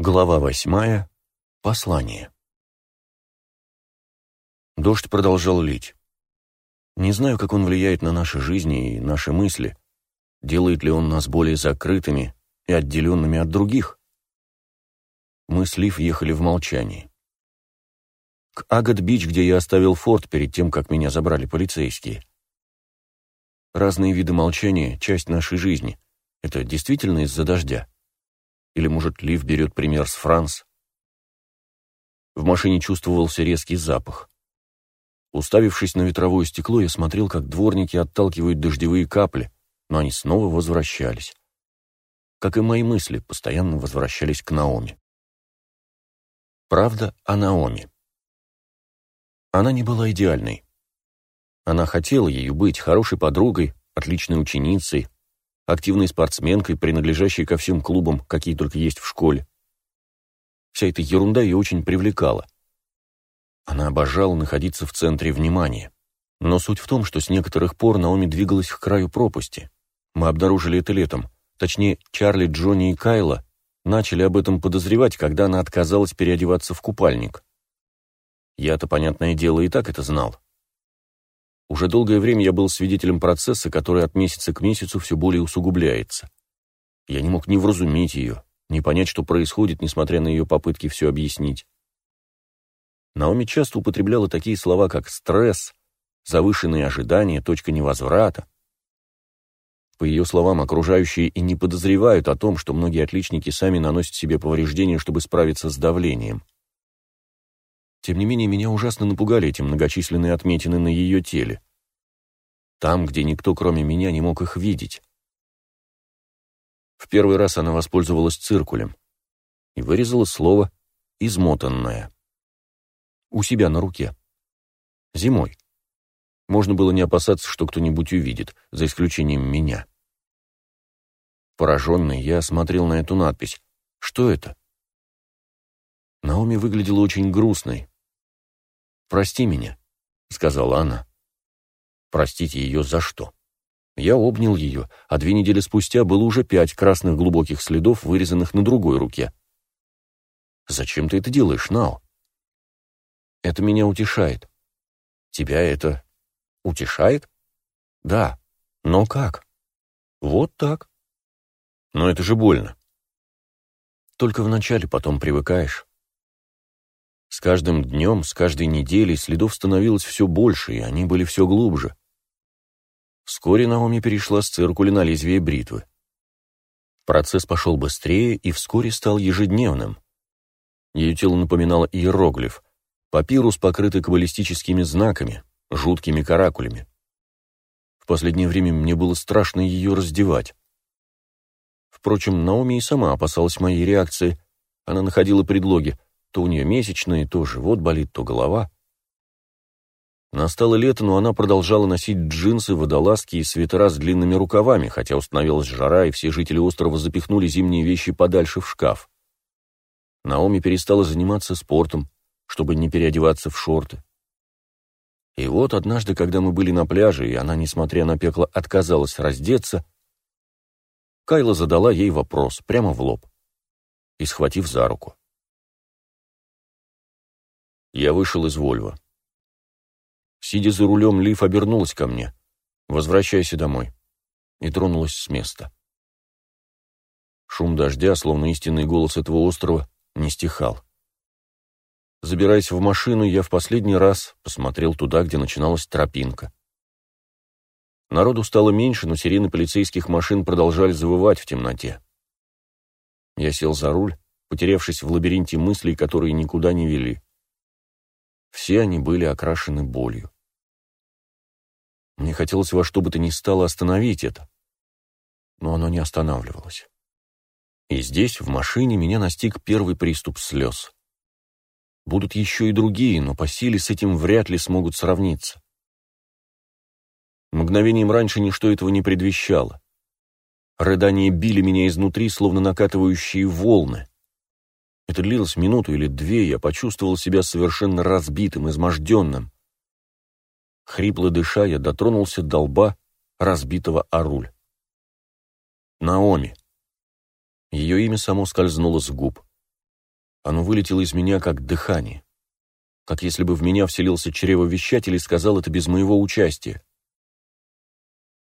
Глава восьмая. Послание. Дождь продолжал лить. Не знаю, как он влияет на наши жизни и наши мысли. Делает ли он нас более закрытыми и отделенными от других? Мы с Лив ехали в молчании. К Агат-Бич, где я оставил форт перед тем, как меня забрали полицейские. Разные виды молчания — часть нашей жизни. Это действительно из-за дождя? Или, может, Лив берет пример с Франс? В машине чувствовался резкий запах. Уставившись на ветровое стекло, я смотрел, как дворники отталкивают дождевые капли, но они снова возвращались. Как и мои мысли, постоянно возвращались к Наоми. Правда о Наоми. Она не была идеальной. Она хотела ею быть хорошей подругой, отличной ученицей, активной спортсменкой, принадлежащей ко всем клубам, какие только есть в школе. Вся эта ерунда ее очень привлекала. Она обожала находиться в центре внимания. Но суть в том, что с некоторых пор Наоми двигалась к краю пропасти. Мы обнаружили это летом. Точнее, Чарли, Джонни и Кайла начали об этом подозревать, когда она отказалась переодеваться в купальник. Я-то, понятное дело, и так это знал. Уже долгое время я был свидетелем процесса, который от месяца к месяцу все более усугубляется. Я не мог ни вразумить ее, ни понять, что происходит, несмотря на ее попытки все объяснить. Наоми часто употребляла такие слова, как «стресс», «завышенные ожидания», «точка невозврата». По ее словам, окружающие и не подозревают о том, что многие отличники сами наносят себе повреждения, чтобы справиться с давлением. Тем не менее, меня ужасно напугали эти многочисленные отметины на ее теле. Там, где никто, кроме меня, не мог их видеть. В первый раз она воспользовалась циркулем и вырезала слово «измотанное» у себя на руке. Зимой. Можно было не опасаться, что кто-нибудь увидит, за исключением меня. Пораженный, я смотрел на эту надпись. Что это? Наоми выглядела очень грустной. «Прости меня», — сказала она. «Простите ее за что?» Я обнял ее, а две недели спустя было уже пять красных глубоких следов, вырезанных на другой руке. «Зачем ты это делаешь, Нао?» «Это меня утешает». «Тебя это утешает?» «Да. Но как?» «Вот так». «Но это же больно». «Только вначале, потом привыкаешь». С каждым днем, с каждой неделей следов становилось все больше, и они были все глубже. Вскоре Наоми перешла с циркуля на лезвие бритвы. Процесс пошел быстрее и вскоре стал ежедневным. Ее тело напоминало иероглиф, папирус, покрытый каббалистическими знаками, жуткими каракулями. В последнее время мне было страшно ее раздевать. Впрочем, Наоми и сама опасалась моей реакции. Она находила предлоги. То у нее месячные, то живот болит, то голова. Настало лето, но она продолжала носить джинсы, водолазки и свитера с длинными рукавами, хотя установилась жара, и все жители острова запихнули зимние вещи подальше в шкаф. Наоми перестала заниматься спортом, чтобы не переодеваться в шорты. И вот однажды, когда мы были на пляже, и она, несмотря на пекло, отказалась раздеться, Кайла задала ей вопрос прямо в лоб и схватив за руку. Я вышел из Вольва. Сидя за рулем, Лив обернулась ко мне. «Возвращайся домой». И тронулась с места. Шум дождя, словно истинный голос этого острова, не стихал. Забираясь в машину, я в последний раз посмотрел туда, где начиналась тропинка. Народу стало меньше, но сирены полицейских машин продолжали завывать в темноте. Я сел за руль, потерявшись в лабиринте мыслей, которые никуда не вели. Все они были окрашены болью. Мне хотелось во что бы то ни стало остановить это, но оно не останавливалось. И здесь, в машине, меня настиг первый приступ слез. Будут еще и другие, но по силе с этим вряд ли смогут сравниться. Мгновением раньше ничто этого не предвещало. Рыдания били меня изнутри, словно накатывающие волны. Это длилось минуту или две, я почувствовал себя совершенно разбитым, изможденным. Хрипло дыша, я дотронулся до лба разбитого о руль. Наоми. Ее имя само скользнуло с губ. Оно вылетело из меня как дыхание. Как если бы в меня вселился чревовещатель и сказал это без моего участия.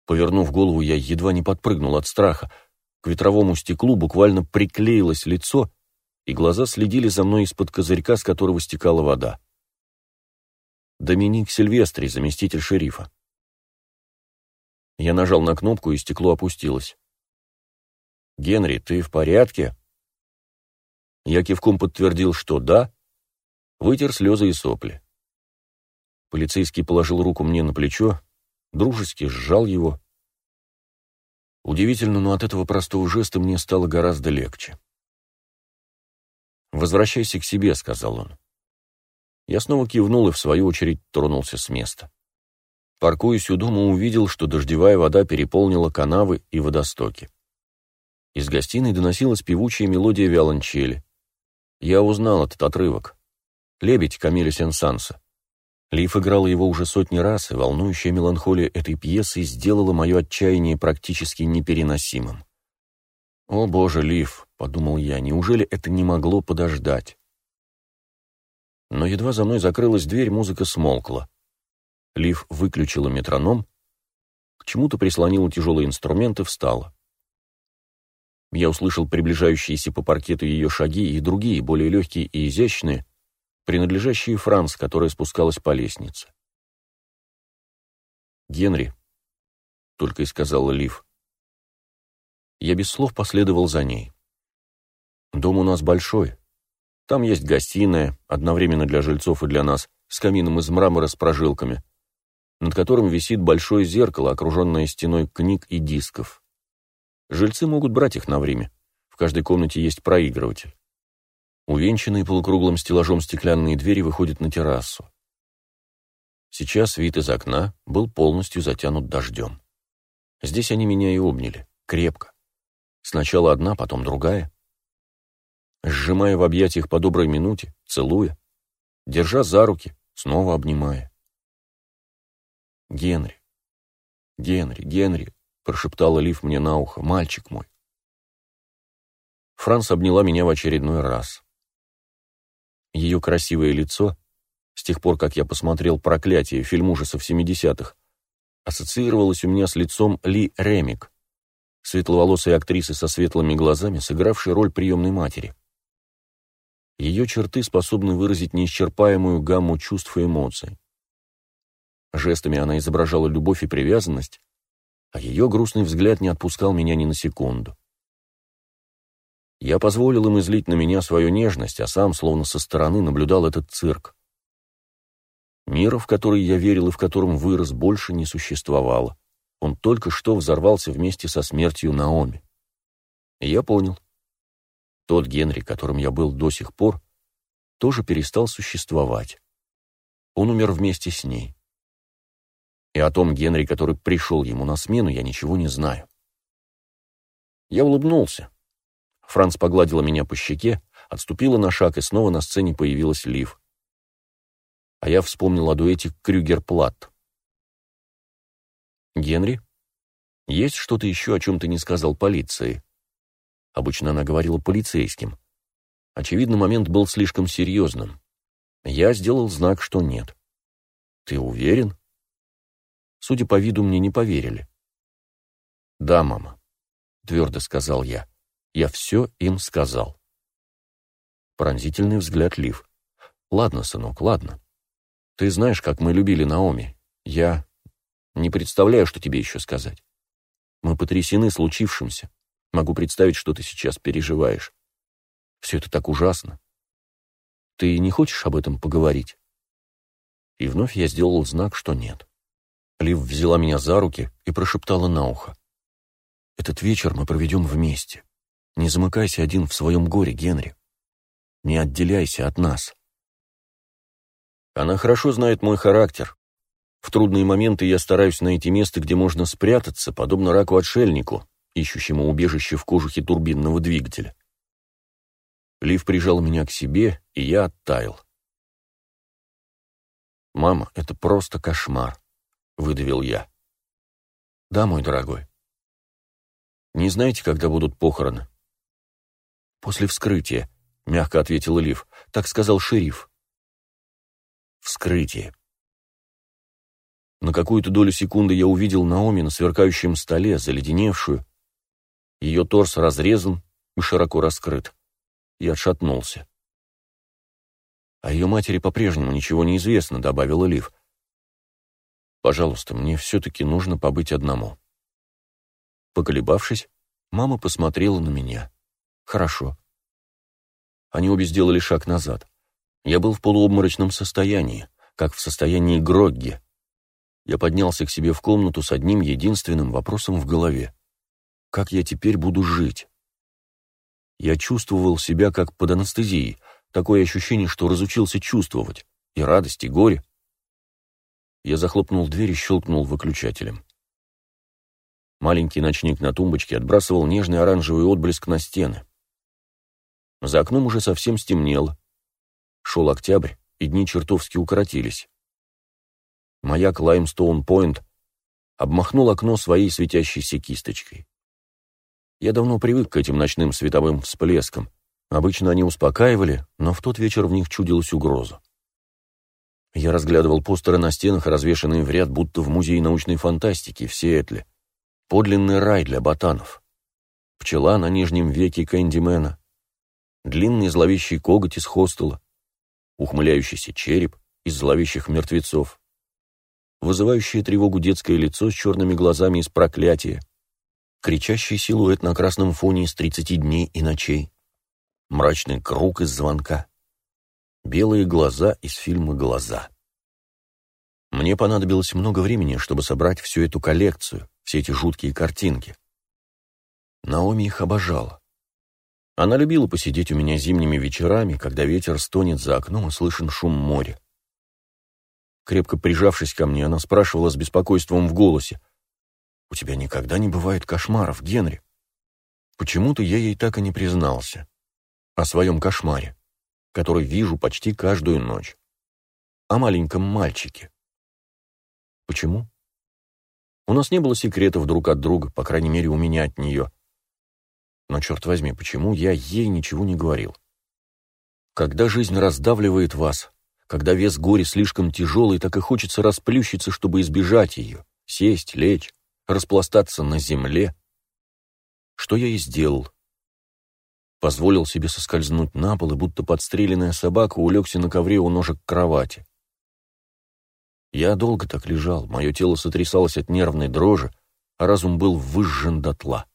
Повернув голову, я едва не подпрыгнул от страха. К ветровому стеклу буквально приклеилось лицо, и глаза следили за мной из-под козырька, с которого стекала вода. Доминик Сильвестри, заместитель шерифа. Я нажал на кнопку, и стекло опустилось. «Генри, ты в порядке?» Я кивком подтвердил, что да, вытер слезы и сопли. Полицейский положил руку мне на плечо, дружески сжал его. Удивительно, но от этого простого жеста мне стало гораздо легче. «Возвращайся к себе», — сказал он. Я снова кивнул и, в свою очередь, тронулся с места. Паркуясь у дома, увидел, что дождевая вода переполнила канавы и водостоки. Из гостиной доносилась певучая мелодия виолончели. Я узнал этот отрывок. «Лебедь» Камиля Сен-Санса. Лив играл его уже сотни раз, и волнующая меланхолия этой пьесы сделала мое отчаяние практически непереносимым. «О, боже, Лив!» — подумал я, — «неужели это не могло подождать?» Но едва за мной закрылась дверь, музыка смолкла. Лив выключила метроном, к чему-то прислонила тяжелые инструменты, встала. Я услышал приближающиеся по паркету ее шаги и другие, более легкие и изящные, принадлежащие Франц, которая спускалась по лестнице. «Генри», — только и сказала Лив. Я без слов последовал за ней. «Дом у нас большой. Там есть гостиная, одновременно для жильцов и для нас, с камином из мрамора с прожилками, над которым висит большое зеркало, окруженное стеной книг и дисков. Жильцы могут брать их на время. В каждой комнате есть проигрыватель. Увенчанные полукруглым стеллажом стеклянные двери выходят на террасу. Сейчас вид из окна был полностью затянут дождем. Здесь они меня и обняли, крепко. Сначала одна, потом другая. Сжимая в объятиях по доброй минуте, целуя, держа за руки, снова обнимая. Генри, Генри, Генри, прошептала Лив мне на ухо. «Мальчик мой». Франс обняла меня в очередной раз. Ее красивое лицо, с тех пор, как я посмотрел «Проклятие», фильм ужасов 70-х, ассоциировалось у меня с лицом Ли Ремик, светловолосой актрисы со светлыми глазами, сыгравшей роль приемной матери. Ее черты способны выразить неисчерпаемую гамму чувств и эмоций. Жестами она изображала любовь и привязанность, а ее грустный взгляд не отпускал меня ни на секунду. Я позволил им излить на меня свою нежность, а сам, словно со стороны, наблюдал этот цирк. Мира, в который я верил и в котором вырос, больше не существовало. Он только что взорвался вместе со смертью Наоми. Я понял. Тот Генри, которым я был до сих пор, тоже перестал существовать. Он умер вместе с ней. И о том Генри, который пришел ему на смену, я ничего не знаю. Я улыбнулся. Франц погладила меня по щеке, отступила на шаг, и снова на сцене появилась Лив. А я вспомнил о дуэте Крюгер-Платт. «Генри, есть что-то еще, о чем ты не сказал полиции?» Обычно она говорила полицейским. Очевидно, момент был слишком серьезным. Я сделал знак, что нет. «Ты уверен?» Судя по виду, мне не поверили. «Да, мама», — твердо сказал я. «Я все им сказал». Пронзительный взгляд Лив. «Ладно, сынок, ладно. Ты знаешь, как мы любили Наоми. Я не представляю, что тебе еще сказать. Мы потрясены случившимся. Могу представить, что ты сейчас переживаешь. Все это так ужасно. Ты не хочешь об этом поговорить?» И вновь я сделал знак, что нет. Лив взяла меня за руки и прошептала на ухо. «Этот вечер мы проведем вместе. Не замыкайся один в своем горе, Генри. Не отделяйся от нас». Она хорошо знает мой характер. В трудные моменты я стараюсь найти место, где можно спрятаться, подобно раку-отшельнику, ищущему убежище в кожухе турбинного двигателя. Лив прижал меня к себе, и я оттаял. «Мама, это просто кошмар выдавил я. Да, мой дорогой. Не знаете, когда будут похороны? После вскрытия, мягко ответил Лив. Так сказал шериф. Вскрытие. На какую-то долю секунды я увидел Наоми на сверкающем столе, заледеневшую. Ее торс разрезан и широко раскрыт. Я отшатнулся. «О ее матери по-прежнему ничего не известно», — добавил Лив. «Пожалуйста, мне все-таки нужно побыть одному». Поколебавшись, мама посмотрела на меня. «Хорошо». Они обе сделали шаг назад. Я был в полуобморочном состоянии, как в состоянии Грогги. Я поднялся к себе в комнату с одним единственным вопросом в голове. Как я теперь буду жить? Я чувствовал себя как под анестезией, такое ощущение, что разучился чувствовать, и радость, и горе. Я захлопнул дверь и щелкнул выключателем. Маленький ночник на тумбочке отбрасывал нежный оранжевый отблеск на стены. За окном уже совсем стемнело. Шел октябрь, и дни чертовски укоротились. Маяк Лаймстоун-Пойнт обмахнул окно своей светящейся кисточкой. Я давно привык к этим ночным световым всплескам. Обычно они успокаивали, но в тот вечер в них чудилась угроза. Я разглядывал постеры на стенах, развешанные в ряд, будто в музее научной фантастики в Сиэтле. Подлинный рай для ботанов. Пчела на нижнем веке Кэндимена. Длинный зловещий коготь из хостела. Ухмыляющийся череп из зловещих мертвецов вызывающее тревогу детское лицо с черными глазами из проклятия, кричащий силуэт на красном фоне из тридцати дней и ночей, мрачный круг из звонка, белые глаза из фильма «Глаза». Мне понадобилось много времени, чтобы собрать всю эту коллекцию, все эти жуткие картинки. Наоми их обожала. Она любила посидеть у меня зимними вечерами, когда ветер стонет за окном и слышен шум моря. Крепко прижавшись ко мне, она спрашивала с беспокойством в голосе. «У тебя никогда не бывает кошмаров, Генри?» Почему-то я ей так и не признался. О своем кошмаре, который вижу почти каждую ночь. О маленьком мальчике. Почему? У нас не было секретов друг от друга, по крайней мере, у меня от нее. Но, черт возьми, почему я ей ничего не говорил? Когда жизнь раздавливает вас, когда вес горя слишком тяжелый, так и хочется расплющиться, чтобы избежать ее, сесть, лечь, распластаться на земле. Что я и сделал. Позволил себе соскользнуть на пол, и будто подстреленная собака улегся на ковре у ножек кровати. Я долго так лежал, мое тело сотрясалось от нервной дрожи, а разум был выжжен дотла.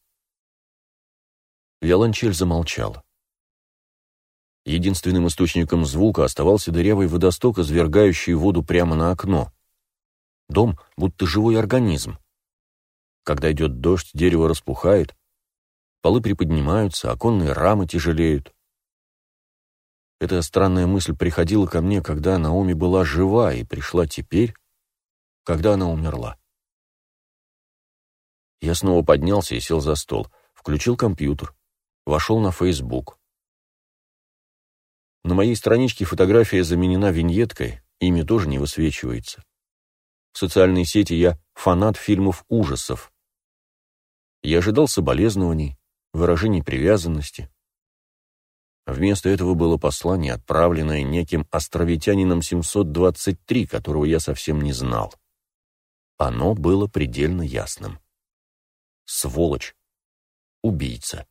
Виолончель замолчала. Единственным источником звука оставался дырявый водосток, извергающий воду прямо на окно. Дом будто живой организм. Когда идет дождь, дерево распухает, полы приподнимаются, оконные рамы тяжелеют. Эта странная мысль приходила ко мне, когда Наоми была жива, и пришла теперь, когда она умерла. Я снова поднялся и сел за стол, включил компьютер, вошел на Facebook. На моей страничке фотография заменена виньеткой, имя тоже не высвечивается. В социальной сети я фанат фильмов ужасов. Я ожидал соболезнований, выражений привязанности. Вместо этого было послание, отправленное неким островитянином 723, которого я совсем не знал. Оно было предельно ясным. Сволочь. Убийца.